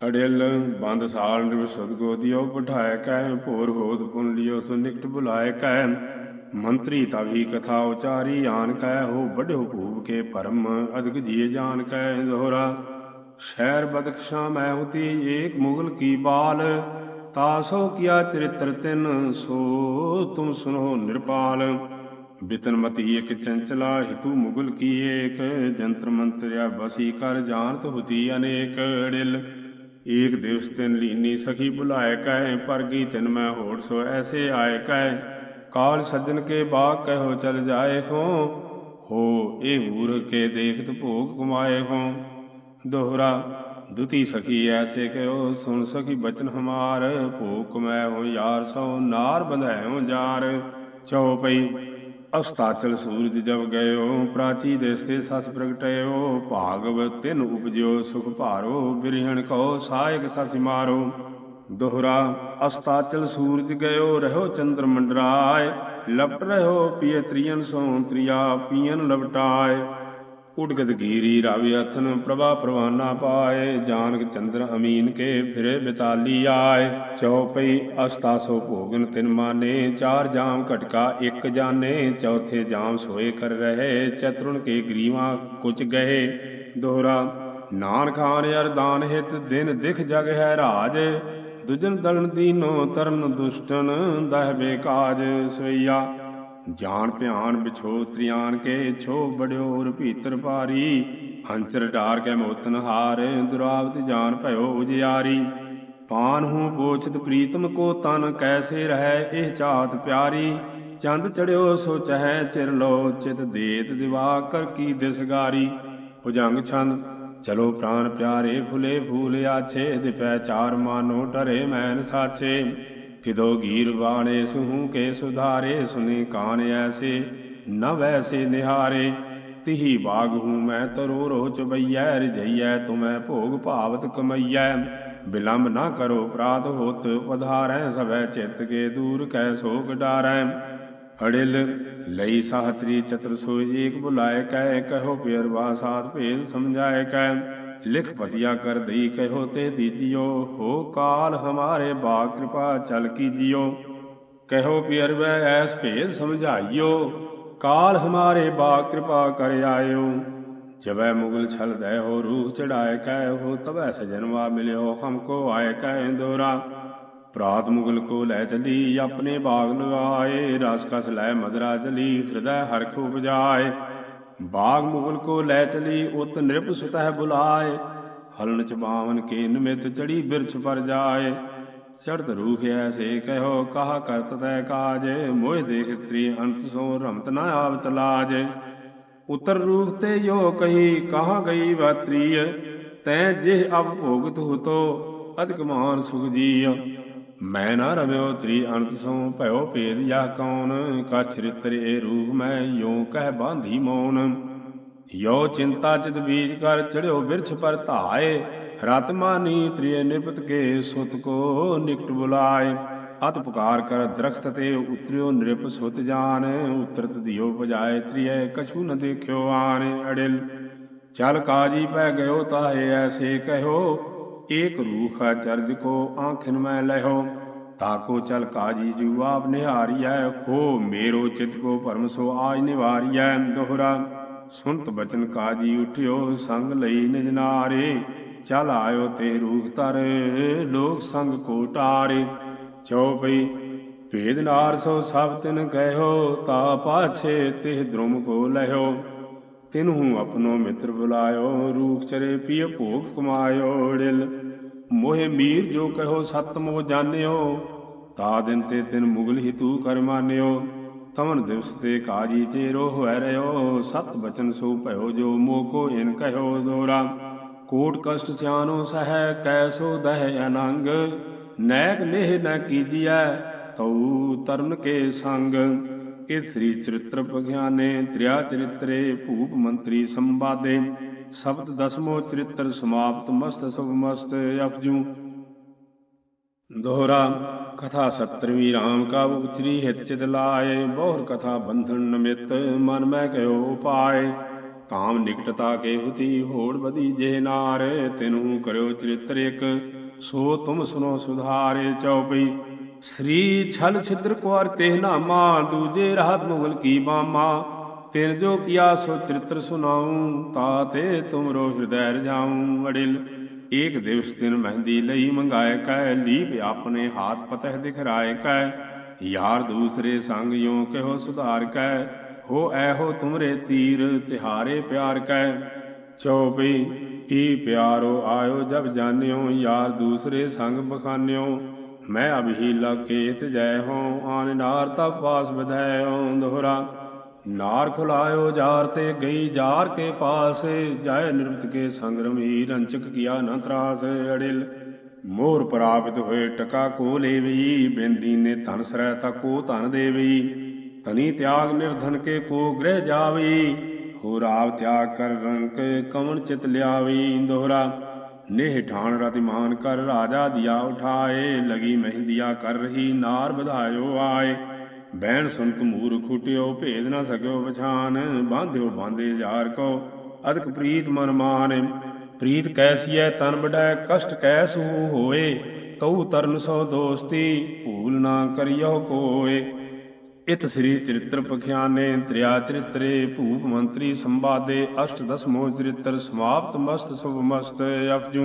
ਅੜਿਲ ਬੰਦ ਸਾਲ ਨਿਰ ਸੁਧ ਗੋਦੀਓ ਪਠਾਇ ਕੈ ਭੋਰ ਹੋਤ ਪੁਨ ਲਿਓ, ਸੁ ਨਿਕਟ ਬੁਲਾਇ ਕੈ ਮੰਤਰੀ ਤਵੀ ਕਥਾ ਉਚਾਰੀ, ਆਨ ਕੈ ਹੋ ਬੜਿਓ ਭੂਪ ਕੇ ਪਰਮ ਅਦਿਕ ਜੀਏ ਜਾਣ ਕੈ ਦੋਹਰਾ ਸ਼ਹਿਰ ਬਦਖਸ਼ਾ ਮੈਂ ਹੁਤੀ ਏਕ ਮੁਗਲ ਕੀ ਬਾਲ ਤਾਸੋ ਕੀਆ ਚਰਿਤ੍ਰ ਤਿਨ, ਸੋ ਤੁਮ ਸੁਨੋ ਨਿਰਪਾਲ। ਬਿਤਨ ਮਤੀ ਇਕ ਚੰਚਲਾ, ਹਿਤੂ ਮੁਗਲ ਕੀ ਏਕ, ਜੰਤਰ ਮੰਤਰਿਆ ਬਸੀ ਕਰ ਜਾਣਤ ਹੁਤੀ ਅਨੇਕ, ਅੜਿਲ ਏਕ ਦਿਵਸ ਤਿਨ ਲੀਨੀ ਸਖੀ ਬੁਲਾਏ ਕੈ ਪਰ ਗਈ ਤਿਨ ਮੈਂ ਹੋੜ ਸੋ ਐਸੇ ਆਏ ਕੈ ਕਾਲ ਸੱਜਣ ਕੇ ਬਾਗ ਕਹਿਓ ਚਲ ਜਾਏ ਹੋ ਹੋ ਇਹ ਮੂਰਖ ਕੇ ਦੇਖਤ ਭੋਗ ਕਮਾਏ ਹੋ। ਦੋਹਰਾ, ਦੁਤੀ ਸਖੀ ਐਸੇ ਕਹਿਓ, ਸੁਣ ਸਖੀ ਬਚਨ ਹਮਾਰ, ਭੋਗ ਕਮਾਏ ਹੋ ਯਾਰ ਸੋ ਨਾਰ ਬੰਧਾਇਓ ਜਾਰ ਚਉਪਈ ਅਸਤਾਚਲ ਸੂਰਜ ਜਬ ਗਇਓ, ਪ੍ਰਾਚੀ ਦੇਸ ਤੇ ਸਸ ਪ੍ਰਗਟਿਓ ਭਾਗਵ ਤਿਨ ਉਪਜਿਓ, ਸੁਖ ਭਾਰੋ, ਬਿਰਹਣ ਕੋ ਸਾਇਕ ਸਸਿ ਮਾਰੋ। ਦੋਹਰਾ, ਅਸਤਾਚਲ ਸੂਰਜ ਗਇਓ, ਰਹੋ ਚੰਦਰ ਮੰਡਰਾਏ, ਲਪਟ ਰਹੋ ਪੀਏ ਤ੍ਰਿਯਨ ਸੋ ਤ੍ਰਿਆ ਪੀਨ ਲਪਟਾਏ। ਉਡਗਤ ਗੀਰੀ ਰਾਵੀ ਅਥਨ ਪ੍ਰਭਾ ਪ੍ਰਵਾਨਾ ਪਾਏ, ਜਾਨਕ ਚੰਦਰ ਅਮੀਨ ਕੇ ਫਿਰੇ ਬਿਤਾਲੀ ਆਏ। ਚਉਪਈ ਅਸਤਾਸੋ ਭੋਗਨ ਤਿਨ ਮਾਨੇ, ਚਾਰ ਜਾਮ ਘਟਕਾ ਇੱਕ ਜਾਣੇ ਚੌਥੇ ਜਾਮ ਸੋਏ ਕਰ ਰਹੇ, ਚਤੁਰਨ ਕੇ ਗਰੀਵਾ ਕੁਚ ਗਏ ਦੋਹਰਾ, ਨਾਨ ਖਾਨ ਅਰਦਾਨ ਹਿਤ, ਦਿਨ ਦਿਖ ਜਗ ਹੈ ਰਾਜ। ਦੁਜਨ ਦਲਨ ਦੀਨੋ ਤਰਨ ਦੁਸ਼ਟਨ, ਦਹ ਬੇਕਾਜ ਸਵਈਆ। ਜਾਣ ਭਿਆਨ ਵਿਛੋ ਤ੍ਰਿਆਨ ਕੇ ਛੋ ਬੜਿਓ ਭੀਤਰ ਭਾਰੀ। ਹੰਚਰ ਢਾਰ ਕੇ ਮੋਤਨ ਹਾਰ, ਦੁਰਾਵਤ ਜਾਨ ਭਇਓ ਉਜਿਆਰੀ। ਪਾਨ ਹੂੰ ਪੋਛਤ ਪ੍ਰੀਤਮ ਕੋ ਤਨ ਕੈਸੇ ਰਹਿ ਇਹ ਚਾਤ ਪਿਆਰੀ। ਚੰਦ ਚੜਿਓ ਸੋ ਚਹੈ ਚਿਰ ਲੋ, ਚਿਤ ਦੇਤ ਦਿਵਾ ਕਰ ਕੀ ਦਿਸਗਾਰੀ ਭੁਜੰਗ ਛੰਦ, ਚਲੋ ਪ੍ਰਾਨ ਪਿਆਰੇ ਫੁਲੇ ਫੂਲ ਆਛੇ, ਦਿਪੈ ਚਾਰ ਮਾਨੋ ਡਰੇ ਮੈਨ ਸਾਚੇ ਕਿਦੋ ਗੀਰ ਬਾਣੇ ਸੁਹੂ ਕੇ ਸੁਧਾਰੇ, ਸੁਨੇ ਕਾਨ ਐਸੇ ਨ ਵੈਸੇ ਨਿਹਾਰੇ। ਤਿਹੀ ਬਾਗ ਹੂੰ ਮੈਂ ਤਰੋ ਰੋ ਚਬਈਐ ਰਜਈਐ ਤੁਮੈ ਭੋਗ ਭਾਵਤ ਕਮਈਐ। ਬਿਲੰਬ ਨਾ ਕਰੋ ਪ੍ਰਾਤ ਹੋਤ, ਪਧਾਰੈ ਸਭੈ ਚਿਤ ਕੇ ਦੂਰ ਕੈ ਸੋਗ ਡਾਰੈ। ਅੜਿਲ ਲਈ ਸਾਹਤਰੀ ਚਤੁਰ ਸੋ ਏਕ ਬੁਲਾਏ ਕੈ ਕਹੋ ਪਿਰ ਬਾਸਾਤ ਭੇਦ ਸਮਝਾਏ ਕੈ। ਲਿਖ ਪਤਿਆ ਕਰ ਦਈ ਕਹਿਓ ਤੇ ਦੀਜਿਓ, ਹੋ ਕਾਲ ਹਮਾਰੇ ਬਾ ਕਿਰਪਾ ਚਲ ਕੀਜਿਓ ਕਹਿਓ ਪਿਰ ਵੈ ਐਸ ਭੇਦ ਸਮਝਾਈਓ, ਕਾਲ ਹਮਾਰੇ ਬਾ ਕਿਰਪਾ ਕਰ ਆਇਓ। ਜਬੈ ਮੁਗਲ ਛਲ ਦੈ ਹੋ ਰੂਹ ਚੜਾਏ ਕਹਿ ਹੋ ਤਬੈ ਸਜਨਵਾ ਮਿਲਿਓ ਹਮਕੋ ਆਏ ਕਹਿ ਇੰਦੋਰਾ ਪ੍ਰਾਤ ਮੁਗਲ ਕੋ ਲੈ ਚਲੀ, ਆਪਣੇ ਬਾਗ ਲਗਾਏ ਰਸ ਕਸ ਲੈ ਮਦਰਾ ਚਲੀ ਹਿਰਦੈ ਹਰਖ ਉਪਜਾਏ। ਬਾਗ ਮੁਗਲ ਕੋ ਲੈ ਚਲੀ, ਉਤ ਨਿਰਪ ਸੁਤਹਿ ਬੁਲਾਏ। ਹਲਨ ਚ ਬਾਵਨ ਕੇ ਨਿਮਿਤ ਚੜੀ, ਬਿਰਛ ਪਰ ਜਾਏ। ਚੜਤ ਰੂਖ ਐਸੇ ਕਹਿਓ, ਕਹਾ ਕਰਤ ਤੈ ਕਾਜ? ਮੋਹ ਦੇਖ ਤ੍ਰੀ ਅੰਤ ਸੋ ਰਮਤ ਨਾ ਆਵਤ ਲਾਜ। ਉਤਰ ਰੂਖ ਤੇ ਜੋ ਕਹੀ, ਕਹਾ ਗਈ ਵਾਤਰੀය ਤੈ ਜਿਹ ਅਬ ਭੋਗਤ ਹੁਤੋ ਅਧਿਕ ਮਾਨ ਸੁਖ ਜੀਅ ਮੈਂ ਨਾ ਰਮਿਓ ਤ੍ਰੀ ਅਨੰਤ ਸੋ ਭਇਓ ਭੇਦ ਜਾ ਕੌਣ? ਕਛ ਰਿਤਰੇ ਰੂਪ ਮੈਂ ਯੋ ਕਹਿ ਬਾਂਧੀ ਮੌਨ। ਯੋ ਚਿੰਤਾ ਚਿਤ ਬੀਜ ਕਰ ਚੜਿਓ ਬਿਰਛ ਪਰ ਧਾਏ। ਰਤ ਮਾਨੀ ਤ੍ਰਿਏ ਨਿਪਤ ਕੇ ਸੁਤ ਕੋ ਨਿਕਟ ਬੁਲਾਏ। ਅਤ ਪੁਕਾਰ ਕਰ ਦਰਖਤ ਤੇ ਉਤਰਿਓ ਨਿਰਪ ਸੁਤ ਜਾਨ ਉਤਰਤ ਦਿਓ ਪਜਾਏ ਤ੍ਰਿਏ ਕਛੂ ਨ ਦੇਖਿਓ ਆਨ ਅੜਿਲ, ਚਲ ਕਾਜੀ ਪੈ ਗਇਓ ਤਾਹੇ ਐਸੇ ਕਹਿਓ। ਏਕ ਰੂਖਾ ਚਰਜ ਕੋ ਆਂਖਨ ਮੈਂ ਲਹਿਓ ਤਾਕੋ ਚਲ ਕਾਜੀ ਜੂ ਆਪ ਨਿਹਾਰੀਐ, ਹੋ ਮੇਰੋ ਚਿਤ ਕੋ ਪਰਮ ਸੋ ਆਜ ਨਿਵਾਰੀਐ। ਦੋਹਰਾ ਸੁਨਤ ਬਚਨ ਕਾਜੀ ਉਠਿਓ, ਸੰਗ ਲਈ ਨਿਜ ਨਾਰੇ, ਚਲ ਆਇਓ ਤੇ ਰੂਖ ਤਰ ਲੋਕ ਸੰਗ ਕੋ ਟਾਰੇ। ਚਉਪਈ ਭੇਦ ਨਾਰ ਸੋ ਸਭ ਤਿਨ ਕਹਿਓ, ਤਾ ਪਾਛੇ ਤਿਹ ਦ੍ਰੁਮ ਕੋ ਲਹਿਓ। ਤਿਨਹੂ ਆਪਣੋ ਮਿੱਤਰ ਬੁਲਾਇਓ, ਰੂਖ ਚਰੇ ਪੀਏ, ਭੋਗ ਕਮਾਇਓ ੜਿਲ ਮੋਹਿ ਮੀਰ ਜੋ ਕਹੋ, ਸਤ ਮੋ ਜਾਣਿਓ। ਤਾ ਦਿਨ ਤੇ ਤਿਨ ਮੁਗਲ ਹੀ ਤੂ ਕਰ ਮਾਨਿਓ। ਤਮਨ ਦਿਵਸ ਤੇ ਕਾਜੀ ਚੇਰੋ ਹੋਇ ਰਿਓ ਸਤ ਬਚਨ ਸੋ ਭਇਓ, ਜੋ ਮੋ ਕੋ ਇਨ ਕਹਿਓ ਦੋਰਾ। ਕੋਟ ਕਸ਼ਟ ਸਿਆਨੋ ਸਹਿ ਕੈਸੋ ਦਹਿ ਅਨੰਗ। ਨੈਕ ਨਿਹ ਨ ਕੀਜੀਐ, ਤਉ ਤਰਨ ਕੇ ਸੰਗ। ਇਹ ਸ੍ਰੀ ਚਰਿਤ੍ਰ ਪਗਿਆਨੇ ਤ੍ਰਿਆ ਚਰਿਤਰੇ, ਭੂਪ ਮੰਤਰੀ ਸੰਵਾਦੇ। ਸ਼ਬਦ ਦਸਮੋ ਚਰਿਤ੍ਰ ਸਮਾਪਤ, ਮਸਤ ਸੁਭ ਮਸਤ ਅਪਜੂ ਦੋਹਰਾ, ਕਥਾ 70ਵੀਂ RAM ਕਾ ਉਚਰੀ ਹਿਤ ਚਿਤ ਲਾਏ, ਬਹੁਰ ਕਥਾ ਬੰਧਨ ਨਮਿਤ, ਮਨ ਮੈਂ ਕਹਿਓ ਉਪਾਏ। ਤਾਮ ਨਿਕਟਤਾ ਕੇ ਹੁਤੀ ਹੋੜ ਬਦੀ ਜੇ ਨਾਰ ਤਿਨਹੂ ਕਰਿਓ ਚਰਿਤ੍ਰ ਇਕ। ਸੋ ਤੁਮ ਸੁਨੋ ਸੁਧਾਰੇ ਚਉਪਈ। ਸ੍ਰੀ ਛਲ ਛਿਦਰ ਕੁਾਰ ਤੇ ਨਾਮਾ, ਦੂਜੇ ਰਾਤ ਮੁਗਲ ਕੀ ਬਾਮਾ। ਤਿਨ ਜੋ ਕੀਆ ਸੋ ਚਰਿਤ੍ਰ ਸੁਨਾਉ ਤਾਤੇ ਤੁਮਰੋ ਹਿਰਦੈ ਰਜਾਉ। ਅੜਿਲ, ਏਕ ਦਿਵਸ ਦਿਨ ਮਹਿੰਦੀ ਲਈ ਮੰਗਾਏ ਕੈ, ਲੀਪ ਆਪਣੇ ਹਾਥ ਪਤਹਿ ਦਿਖਰਾਏ ਕੈ। ਯਾਰ ਦੂਸਰੇ ਸੰਗ ਯੋ ਕਹੋ ਸੁਧਾਰ ਕੈ, ਹੋ ਐਹੋ ਤੁਮਰੇ ਤੀਰ ਤਿਹਾਰੇ ਪਿਆਰ ਕੈ। ਚਉਪਈ ਕੀ ਪਿਆਰੋ ਆਇਓ ਜਬ ਜਾਣਿਓ, ਯਾਰ ਦੂਸਰੇ ਸੰਗ ਬਖਾਨਿਓ। ਮੈਂ ਅਭੀ ਲਕੇਤ ਜੈ ਹੋ, ਆਨ ਨਾਰ ਤਪ ਪਾਸ ਬਧੈਓ ਦੋਹਰਾ। ਨਾਰ ਖੁਲਾਇਓ ਜਾਰ ਤੇ ਗਈ ਜਾਰ ਕੇ ਪਾਸ ਜੈ ਨਿਰਮਤ ਕੇ ਸੰਗ ਰਮੀ ਰੰਚਕ ਕੀਆ ਨ ਤਰਾਸ। ਅੜਿਲ ਮੋਰ ਪ੍ਰਾਪਤ ਹੋਏ ਟਕਾ ਕੋ ਲੇਵਈ, ਬਿੰਦੀ ਨੇ ਧਨ ਸਰੈ ਤਾ ਕੋ ਧਨ ਦੇਵਈ। ਤਨੀ ਤਿਆਗ ਨਿਰਧਨ ਕੇ ਕੋ ਗ੍ਰਹਿ ਜਾਵਈ ਹੋ ਰਾਵ ਤਿਆਗ ਕਰ ਰੰਕ ਕਵਨ ਚਿਤ ਲਿਆਵਈ ਦੋਹਰਾ। ਨੇਹ ਠਾਣ ਰਤਿਮਾਨ ਕਰ ਰਾਜਾ ਦਿਆ ਉਠਾਏ, ਲਗੀ ਮਹਿੰਦੀਆ ਕਰ ਰਹੀ ਨਾਰ ਵਧਾਇਓ ਆਏ। ਬਹਿਣ ਸੁਨਤ ਮੂਰ ਖੁਟਿਓ, ਭੇਦ ਨਾ ਸਕਿਓ ਪਛਾਨ, ਬਾਂਧਿਓ ਬਾਂਧੇ ਯਾਰ ਕੋ। ਅਦਕ ਪ੍ਰੀਤ ਮਨ ਮਾਨ, ਪ੍ਰੀਤ ਕੈਸੀਐ ਤਨ ਬੜੈ ਕਸ਼ਟ ਕੈਸੂ ਹੋਏ। ਕਉ ਤਰਨ ਸੋ ਦੋਸਤੀ, ਭੂਲ ਨਾ ਕਰਿਓ ਕੋਏ। ਇਤ ਸ੍ਰੀ ਚਰਿਤ੍ਰ ਪਖਿਆਨੇ ਤ੍ਰਿਆ ਚਰਿਤਰੇ, ਭੂਪ ਮੰਤਰੀ ਸੰਵਾਦੇ, ਅਸ਼ਟ ਦਸਮੋ ਚਰਿਤ੍ਰ, ਸਮਾਪਤ ਮਸਤ ਸੁਭ ਮਸਤ ਅਪਜੂ।